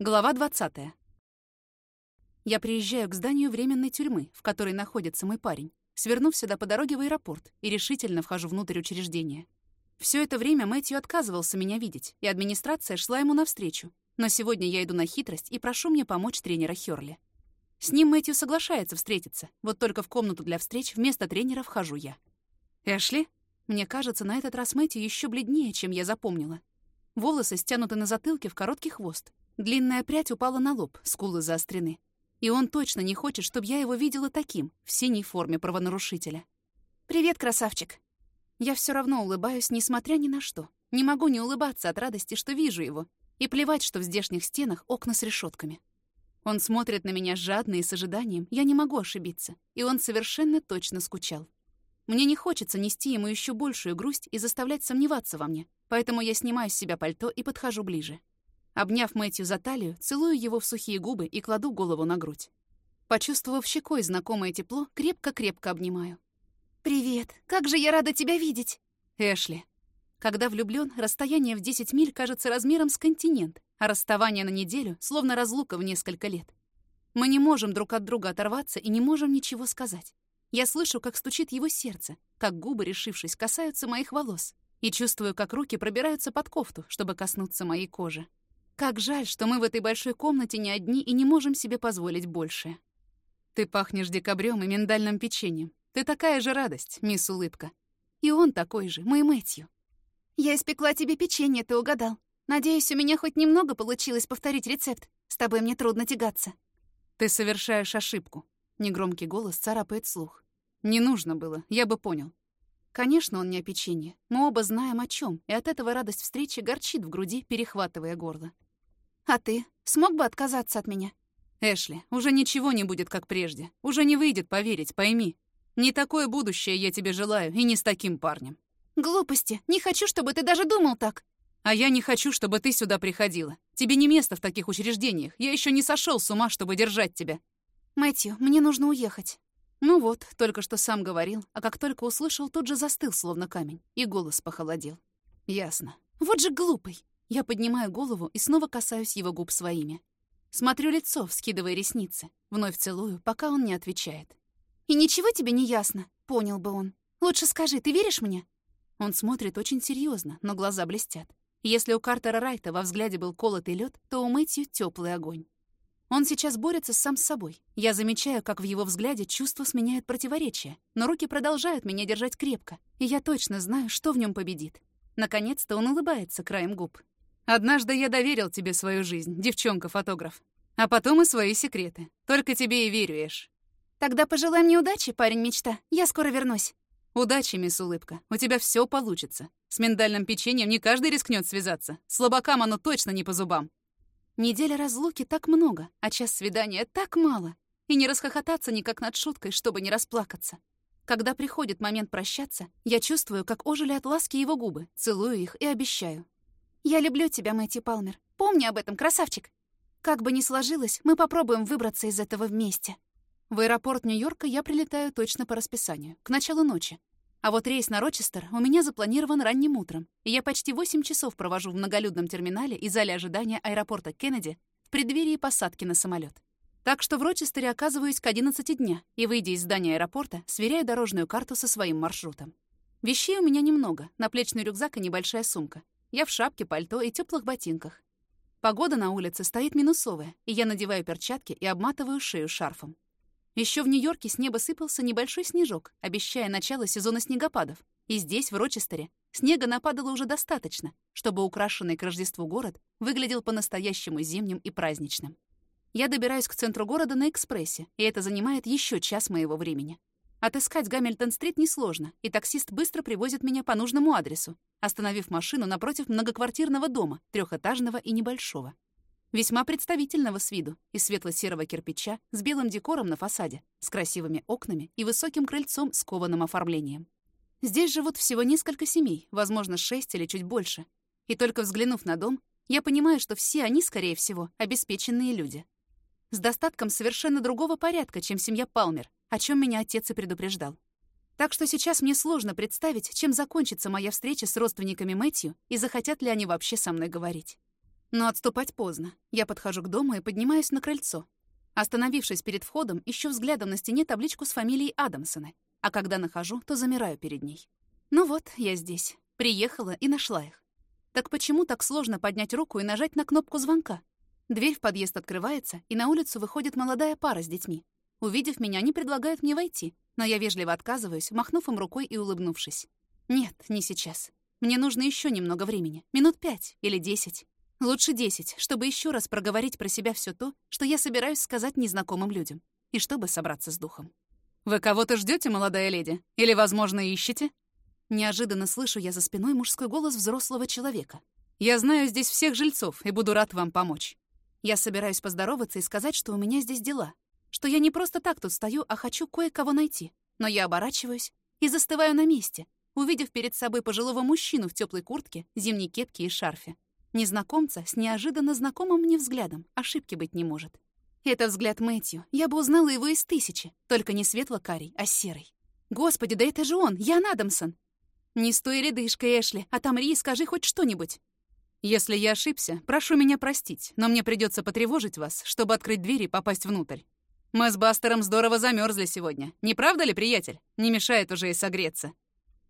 Глава 20. Я приезжаю к зданию временной тюрьмы, в которой находится мой парень, свернув сюда по дороге в аэропорт и решительно вхожу внутрь учреждения. Все это время Мэтью отказывался меня видеть, и администрация шла ему навстречу. Но сегодня я иду на хитрость и прошу мне помочь тренера Хёрли. С ним Мэтью соглашается встретиться, вот только в комнату для встреч вместо тренера вхожу я. «Эшли?» Мне кажется, на этот раз Мэтью еще бледнее, чем я запомнила. Волосы стянуты на затылке в короткий хвост, Длинная прядь упала на лоб, скулы заострены. И он точно не хочет, чтобы я его видела таким, в синей форме правонарушителя. «Привет, красавчик!» Я все равно улыбаюсь, несмотря ни на что. Не могу не улыбаться от радости, что вижу его. И плевать, что в здешних стенах окна с решетками. Он смотрит на меня жадно и с ожиданием, я не могу ошибиться. И он совершенно точно скучал. Мне не хочется нести ему еще большую грусть и заставлять сомневаться во мне, поэтому я снимаю с себя пальто и подхожу ближе. Обняв Мэтью за талию, целую его в сухие губы и кладу голову на грудь. Почувствовав щекой знакомое тепло, крепко-крепко обнимаю. «Привет! Как же я рада тебя видеть!» Эшли. Когда влюблён, расстояние в 10 миль кажется размером с континент, а расставание на неделю — словно разлука в несколько лет. Мы не можем друг от друга оторваться и не можем ничего сказать. Я слышу, как стучит его сердце, как губы, решившись, касаются моих волос, и чувствую, как руки пробираются под кофту, чтобы коснуться моей кожи. Как жаль, что мы в этой большой комнате не одни и не можем себе позволить большее. Ты пахнешь декабрем и миндальным печеньем. Ты такая же радость, мисс Улыбка. И он такой же, мой Мэтью. Я испекла тебе печенье, ты угадал. Надеюсь, у меня хоть немного получилось повторить рецепт. С тобой мне трудно тягаться. Ты совершаешь ошибку. Негромкий голос царапает слух. Не нужно было, я бы понял. Конечно, он не о печенье. Мы оба знаем о чем, и от этого радость встречи горчит в груди, перехватывая горло. А ты смог бы отказаться от меня? Эшли, уже ничего не будет, как прежде. Уже не выйдет поверить, пойми. Не такое будущее я тебе желаю, и не с таким парнем. Глупости. Не хочу, чтобы ты даже думал так. А я не хочу, чтобы ты сюда приходила. Тебе не место в таких учреждениях. Я еще не сошел с ума, чтобы держать тебя. Мэтью, мне нужно уехать. Ну вот, только что сам говорил, а как только услышал, тут же застыл, словно камень, и голос похолодел. Ясно. Вот же глупый. Я поднимаю голову и снова касаюсь его губ своими. Смотрю лицо, вскидывая ресницы. Вновь целую, пока он не отвечает. «И ничего тебе не ясно?» — понял бы он. «Лучше скажи, ты веришь мне?» Он смотрит очень серьезно, но глаза блестят. Если у Картера Райта во взгляде был колотый лед, то у Мэтью теплый огонь. Он сейчас борется сам с собой. Я замечаю, как в его взгляде чувства сменяют противоречия, но руки продолжают меня держать крепко, и я точно знаю, что в нем победит. Наконец-то он улыбается краем губ. Однажды я доверил тебе свою жизнь, девчонка-фотограф. А потом и свои секреты. Только тебе и верю, Эш. Тогда пожелай мне удачи, парень-мечта. Я скоро вернусь. Удачи, мисс Улыбка. У тебя все получится. С миндальным печеньем не каждый рискнет связаться. Слабакам оно точно не по зубам. Неделя разлуки так много, а час свидания так мало. И не расхохотаться никак над шуткой, чтобы не расплакаться. Когда приходит момент прощаться, я чувствую, как ожили от ласки его губы, целую их и обещаю. «Я люблю тебя, Мэтью Палмер. Помни об этом, красавчик. Как бы ни сложилось, мы попробуем выбраться из этого вместе». В аэропорт Нью-Йорка я прилетаю точно по расписанию, к началу ночи. А вот рейс на Рочестер у меня запланирован ранним утром, и я почти 8 часов провожу в многолюдном терминале и зале ожидания аэропорта Кеннеди в преддверии посадки на самолет. Так что в Рочестере оказываюсь к 11 дня и, выйдя из здания аэропорта, сверяю дорожную карту со своим маршрутом. Вещей у меня немного, наплечный рюкзак и небольшая сумка. Я в шапке, пальто и теплых ботинках. Погода на улице стоит минусовая, и я надеваю перчатки и обматываю шею шарфом. Еще в Нью-Йорке с неба сыпался небольшой снежок, обещая начало сезона снегопадов. И здесь, в Рочестере, снега нападало уже достаточно, чтобы украшенный к Рождеству город выглядел по-настоящему зимним и праздничным. Я добираюсь к центру города на экспрессе, и это занимает еще час моего времени. Отыскать Гамильтон-стрит несложно, и таксист быстро привозит меня по нужному адресу, остановив машину напротив многоквартирного дома, трехэтажного и небольшого. Весьма представительного с виду, из светло-серого кирпича, с белым декором на фасаде, с красивыми окнами и высоким крыльцом с кованым оформлением. Здесь живут всего несколько семей, возможно, шесть или чуть больше. И только взглянув на дом, я понимаю, что все они, скорее всего, обеспеченные люди. С достатком совершенно другого порядка, чем семья Палмер, о чем меня отец и предупреждал. Так что сейчас мне сложно представить, чем закончится моя встреча с родственниками Мэтью и захотят ли они вообще со мной говорить. Но отступать поздно. Я подхожу к дому и поднимаюсь на крыльцо. Остановившись перед входом, ищу взглядом на стене табличку с фамилией Адамсона, а когда нахожу, то замираю перед ней. Ну вот, я здесь. Приехала и нашла их. Так почему так сложно поднять руку и нажать на кнопку звонка? Дверь в подъезд открывается, и на улицу выходит молодая пара с детьми. Увидев меня, они предлагают мне войти, но я вежливо отказываюсь, махнув им рукой и улыбнувшись. Нет, не сейчас. Мне нужно еще немного времени. Минут пять или десять. Лучше десять, чтобы еще раз проговорить про себя все то, что я собираюсь сказать незнакомым людям, и чтобы собраться с духом. «Вы кого-то ждете, молодая леди? Или, возможно, ищете?» Неожиданно слышу я за спиной мужской голос взрослого человека. «Я знаю здесь всех жильцов и буду рад вам помочь». Я собираюсь поздороваться и сказать, что у меня здесь дела, что я не просто так тут стою, а хочу кое-кого найти. Но я оборачиваюсь и застываю на месте, увидев перед собой пожилого мужчину в теплой куртке, зимней кепке и шарфе. Незнакомца с неожиданно знакомым мне взглядом. Ошибки быть не может. Это взгляд Мэтью. Я бы узнала его из тысячи. Только не светло-карий, а серый. Господи, да это же он, Ян Адамсон. Не стой рядышкой, Эшли, отомри и скажи хоть что-нибудь. Если я ошибся, прошу меня простить, но мне придется потревожить вас, чтобы открыть дверь и попасть внутрь. Мы с Бастером здорово замерзли сегодня. Не правда ли, приятель? Не мешает уже и согреться.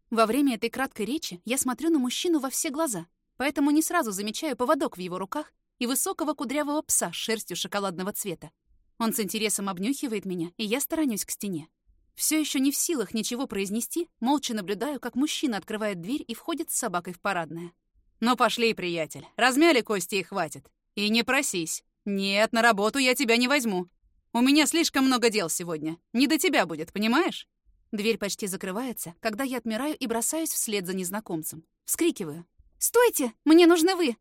Во время этой краткой речи я смотрю на мужчину во все глаза, поэтому не сразу замечаю поводок в его руках и высокого кудрявого пса с шерстью шоколадного цвета. Он с интересом обнюхивает меня, и я сторонюсь к стене. Все еще не в силах ничего произнести, молча наблюдаю, как мужчина открывает дверь и входит с собакой в парадное. «Ну пошли, приятель, размяли кости и хватит. И не просись. Нет, на работу я тебя не возьму. У меня слишком много дел сегодня. Не до тебя будет, понимаешь?» Дверь почти закрывается, когда я отмираю и бросаюсь вслед за незнакомцем. Вскрикиваю. «Стойте! Мне нужны вы!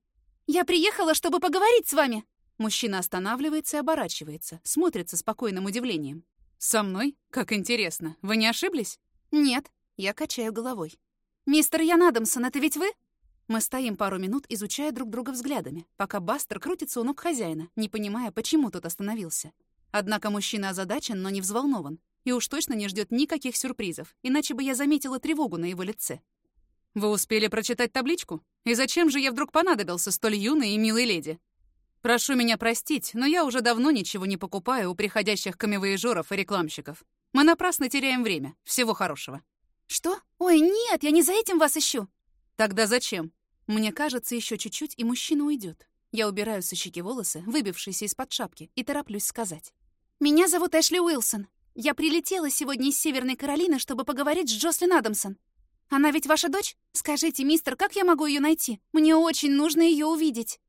Я приехала, чтобы поговорить с вами!» Мужчина останавливается и оборачивается, смотрит со спокойным удивлением. «Со мной? Как интересно. Вы не ошиблись?» «Нет». Я качаю головой. «Мистер Ян Адамсон, это ведь вы?» Мы стоим пару минут, изучая друг друга взглядами, пока Бастер крутится у ног хозяина, не понимая, почему тот остановился. Однако мужчина озадачен, но не взволнован, и уж точно не ждет никаких сюрпризов, иначе бы я заметила тревогу на его лице. «Вы успели прочитать табличку? И зачем же я вдруг понадобился столь юной и милой леди?» «Прошу меня простить, но я уже давно ничего не покупаю у приходящих камевоежоров и рекламщиков. Мы напрасно теряем время. Всего хорошего». «Что? Ой, нет, я не за этим вас ищу». «Тогда зачем?» Мне кажется, еще чуть-чуть, и мужчина уйдет. Я убираю со щеки волосы, выбившиеся из-под шапки, и тороплюсь сказать. «Меня зовут Эшли Уилсон. Я прилетела сегодня из Северной Каролины, чтобы поговорить с Джослин Адамсон. Она ведь ваша дочь? Скажите, мистер, как я могу ее найти? Мне очень нужно ее увидеть».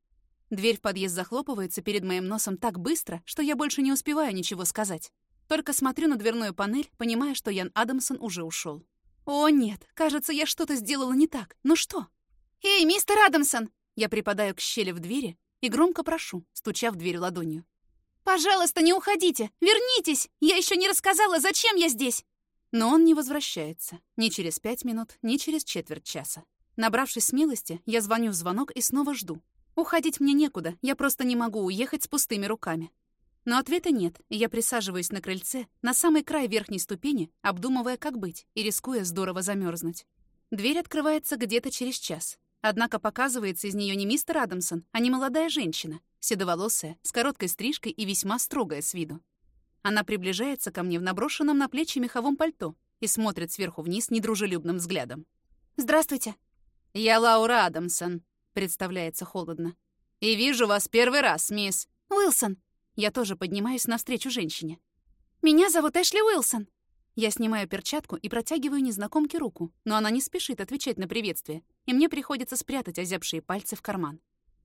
Дверь в подъезд захлопывается перед моим носом так быстро, что я больше не успеваю ничего сказать. Только смотрю на дверную панель, понимая, что Ян Адамсон уже ушел. «О, нет, кажется, я что-то сделала не так. Ну что?» «Эй, мистер Адамсон!» Я припадаю к щели в двери и громко прошу, стуча в дверь ладонью. «Пожалуйста, не уходите! Вернитесь! Я еще не рассказала, зачем я здесь!» Но он не возвращается. Ни через пять минут, ни через четверть часа. Набравшись смелости, я звоню в звонок и снова жду. Уходить мне некуда, я просто не могу уехать с пустыми руками. Но ответа нет, и я присаживаюсь на крыльце, на самый край верхней ступени, обдумывая, как быть, и рискуя здорово замерзнуть. Дверь открывается где-то через час. Однако показывается из нее не мистер Адамсон, а не молодая женщина, седоволосая, с короткой стрижкой и весьма строгая с виду. Она приближается ко мне в наброшенном на плечи меховом пальто и смотрит сверху вниз недружелюбным взглядом. «Здравствуйте». «Я Лаура Адамсон», — представляется холодно. «И вижу вас первый раз, мисс». «Уилсон». Я тоже поднимаюсь навстречу женщине. «Меня зовут Эшли Уилсон». Я снимаю перчатку и протягиваю незнакомке руку, но она не спешит отвечать на приветствие, и мне приходится спрятать озябшие пальцы в карман.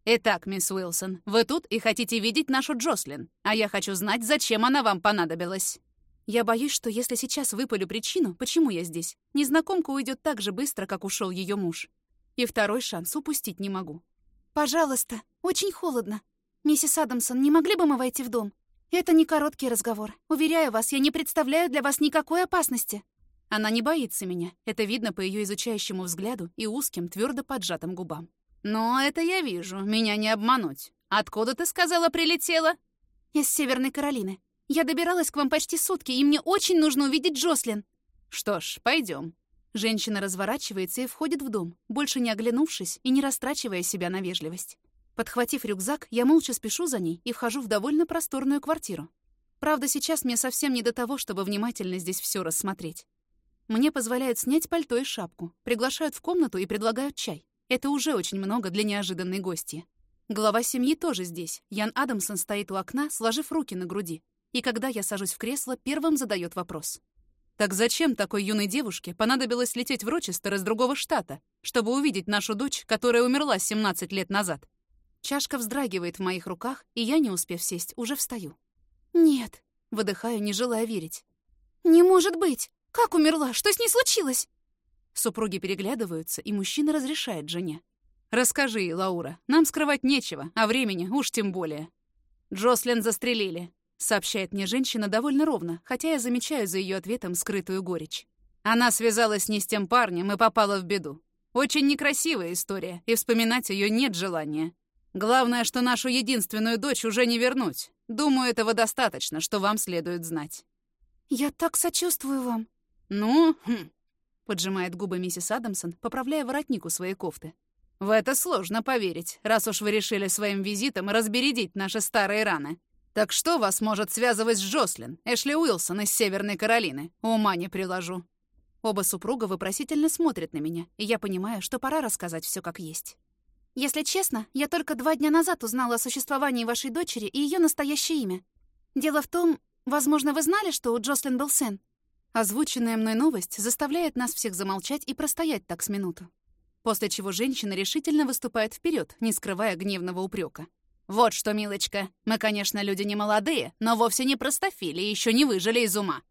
«Итак, мисс Уилсон, вы тут и хотите видеть нашу Джослин, а я хочу знать, зачем она вам понадобилась». Я боюсь, что если сейчас выпалю причину, почему я здесь, незнакомка уйдет так же быстро, как ушел ее муж. И второй шанс упустить не могу. «Пожалуйста, очень холодно. Миссис Адамсон, не могли бы мы войти в дом? Это не короткий разговор. Уверяю вас, я не представляю для вас никакой опасности». Она не боится меня. Это видно по ее изучающему взгляду и узким, твердо поджатым губам. «Но это я вижу, меня не обмануть. Откуда ты сказала прилетела?» «Из Северной Каролины. Я добиралась к вам почти сутки, и мне очень нужно увидеть Джослин». «Что ж, пойдем. Женщина разворачивается и входит в дом, больше не оглянувшись и не растрачивая себя на вежливость. Подхватив рюкзак, я молча спешу за ней и вхожу в довольно просторную квартиру. Правда, сейчас мне совсем не до того, чтобы внимательно здесь все рассмотреть. Мне позволяют снять пальто и шапку, приглашают в комнату и предлагают чай. Это уже очень много для неожиданной гости. Глава семьи тоже здесь. Ян Адамсон стоит у окна, сложив руки на груди. И когда я сажусь в кресло, первым задает вопрос. Так зачем такой юной девушке понадобилось лететь в Рочестер из другого штата, чтобы увидеть нашу дочь, которая умерла 17 лет назад? Чашка вздрагивает в моих руках, и я, не успев сесть, уже встаю. «Нет», — выдыхаю, не желая верить. «Не может быть! Как умерла? Что с ней случилось?» Супруги переглядываются, и мужчина разрешает жене. «Расскажи, Лаура, нам скрывать нечего, а времени уж тем более». «Джослин застрелили», — сообщает мне женщина довольно ровно, хотя я замечаю за ее ответом скрытую горечь. Она связалась не с тем парнем и попала в беду. Очень некрасивая история, и вспоминать ее нет желания. Главное, что нашу единственную дочь уже не вернуть. Думаю, этого достаточно, что вам следует знать». «Я так сочувствую вам». «Ну, хм», — поджимает губы миссис Адамсон, поправляя воротник у своей кофты. «В это сложно поверить, раз уж вы решили своим визитом разбередить наши старые раны. Так что вас может связывать с Джослин, Эшли Уилсон из Северной Каролины? Ума не приложу». Оба супруга вопросительно смотрят на меня, и я понимаю, что пора рассказать все как есть. Если честно, я только два дня назад узнала о существовании вашей дочери и ее настоящее имя. Дело в том, возможно, вы знали, что у Джослин был сын? Озвученная мной новость заставляет нас всех замолчать и простоять так с минуту. После чего женщина решительно выступает вперед, не скрывая гневного упрека. «Вот что, милочка, мы, конечно, люди не молодые, но вовсе не простофили и еще не выжили из ума.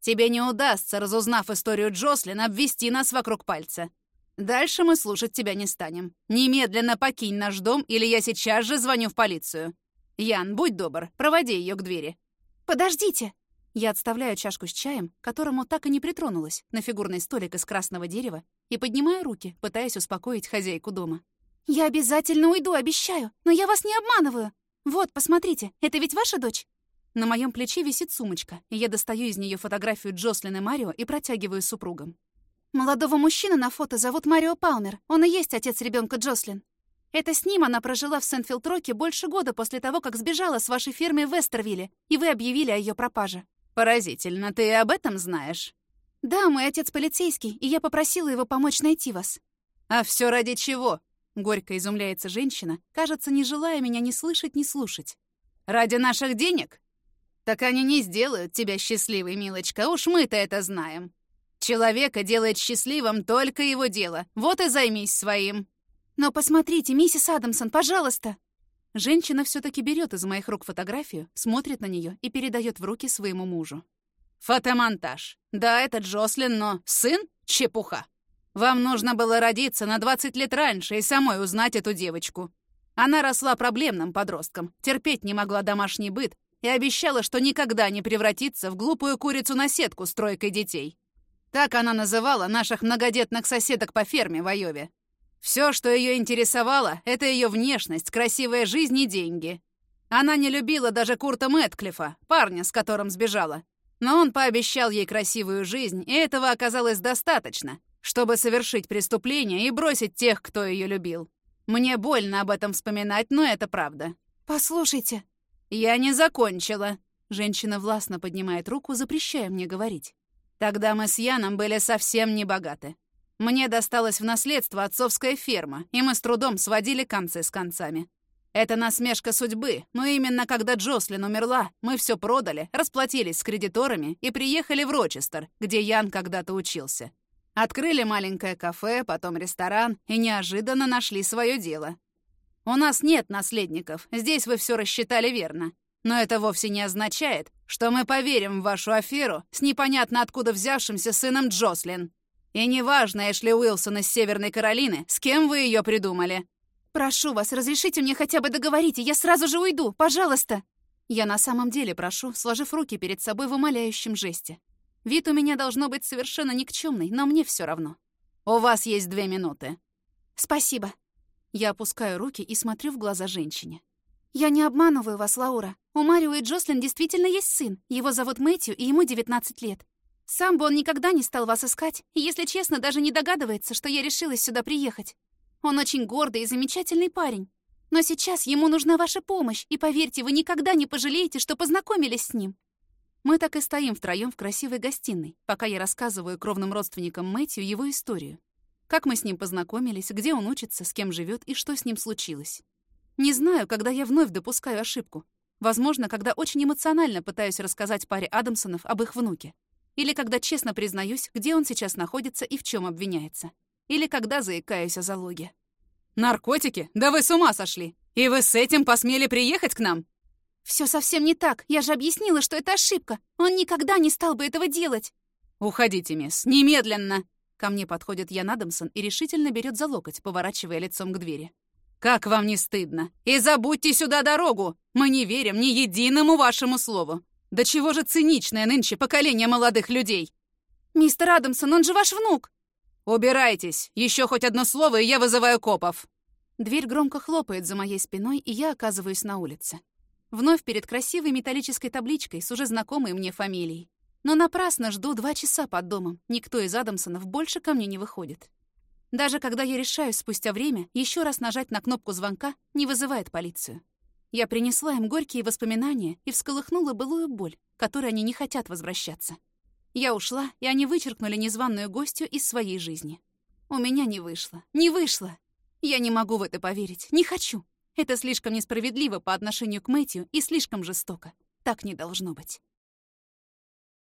Тебе не удастся, разузнав историю Джослин, обвести нас вокруг пальца. Дальше мы слушать тебя не станем. Немедленно покинь наш дом, или я сейчас же звоню в полицию. Ян, будь добр, проводи ее к двери». «Подождите!» Я отставляю чашку с чаем, которому так и не притронулась, на фигурный столик из красного дерева, и поднимаю руки, пытаясь успокоить хозяйку дома. «Я обязательно уйду, обещаю, но я вас не обманываю. Вот, посмотрите, это ведь ваша дочь?» На моем плече висит сумочка, и я достаю из нее фотографию Джослин и Марио и протягиваю супругам. Молодого мужчину на фото зовут Марио Палмер. Он и есть отец ребенка Джослин. Это с ним она прожила в Сент-Филд-Роке больше года после того, как сбежала с вашей фермы в Вестервилле, и вы объявили о ее пропаже. Поразительно, ты и об этом знаешь? Да, мой отец полицейский, и я попросила его помочь найти вас. А все ради чего? Горько изумляется женщина, кажется, не желая меня ни слышать, ни слушать. Ради наших денег? Так они не сделают тебя счастливой, милочка, уж мы-то это знаем. Человека делает счастливым только его дело. Вот и займись своим. Но посмотрите, миссис Адамсон, пожалуйста. Женщина все-таки берет из моих рук фотографию, смотрит на нее и передает в руки своему мужу. Фотомонтаж. Да, это Джослин, но сын — чепуха. Вам нужно было родиться на 20 лет раньше и самой узнать эту девочку. Она росла проблемным подростком, терпеть не могла домашний быт и обещала, что никогда не превратится в глупую курицу на сетку с тройкой детей. Так она называла наших многодетных соседок по ферме в Айове. Все, что ее интересовало, это ее внешность, красивая жизнь и деньги. Она не любила даже Курта Мэтклифа, парня, с которым сбежала. Но он пообещал ей красивую жизнь, и этого оказалось достаточно, чтобы совершить преступление и бросить тех, кто ее любил. Мне больно об этом вспоминать, но это правда. «Послушайте». «Я не закончила». Женщина властно поднимает руку, запрещая мне говорить. Тогда мы с Яном были совсем не богаты. Мне досталась в наследство отцовская ферма, и мы с трудом сводили концы с концами. Это насмешка судьбы, но именно когда Джослин умерла, мы все продали, расплатились с кредиторами и приехали в Рочестер, где Ян когда-то учился. Открыли маленькое кафе, потом ресторан и неожиданно нашли свое дело. У нас нет наследников, здесь вы все рассчитали верно. Но это вовсе не означает, что мы поверим в вашу аферу с непонятно откуда взявшимся сыном Джослин. И неважно, Эшли Уилсон из Северной Каролины, с кем вы ее придумали. Прошу вас, разрешите мне хотя бы договорить, и я сразу же уйду, пожалуйста. Я на самом деле прошу, сложив руки перед собой в умоляющем жесте. Вид у меня должно быть совершенно никчемный, но мне все равно. У вас есть две минуты. Спасибо. Я опускаю руки и смотрю в глаза женщине. «Я не обманываю вас, Лаура. У Марио и Джослин действительно есть сын. Его зовут Мэтью, и ему 19 лет. Сам бы он никогда не стал вас искать, и, если честно, даже не догадывается, что я решилась сюда приехать. Он очень гордый и замечательный парень. Но сейчас ему нужна ваша помощь, и поверьте, вы никогда не пожалеете, что познакомились с ним. Мы так и стоим втроем в красивой гостиной, пока я рассказываю кровным родственникам Мэтью его историю. Как мы с ним познакомились, где он учится, с кем живет и что с ним случилось. Не знаю, когда я вновь допускаю ошибку. Возможно, когда очень эмоционально пытаюсь рассказать паре Адамсонов об их внуке. Или когда честно признаюсь, где он сейчас находится и в чем обвиняется. Или когда заикаюсь о залоге. «Наркотики? Да вы с ума сошли! И вы с этим посмели приехать к нам?» Все совсем не так. Я же объяснила, что это ошибка. Он никогда не стал бы этого делать. Уходите, мисс, немедленно. Ко мне подходит Ян Адамсон и решительно берет за локоть, поворачивая лицом к двери. Как вам не стыдно? И забудьте сюда дорогу. Мы не верим ни единому вашему слову. Да чего же циничное нынче поколение молодых людей? Мистер Адамсон, он же ваш внук. Убирайтесь. Еще хоть одно слово, и я вызываю копов. Дверь громко хлопает за моей спиной, и я оказываюсь на улице. Вновь перед красивой металлической табличкой с уже знакомой мне фамилией. Но напрасно жду два часа под домом. Никто из Адамсонов больше ко мне не выходит. Даже когда я решаюсь спустя время еще раз нажать на кнопку звонка, не вызывает полицию. Я принесла им горькие воспоминания и всколыхнула былую боль, которой они не хотят возвращаться. Я ушла, и они вычеркнули незваную гостью из своей жизни. У меня не вышло. Не вышло. Я не могу в это поверить. Не хочу. Это слишком несправедливо по отношению к Мэтью и слишком жестоко. Так не должно быть.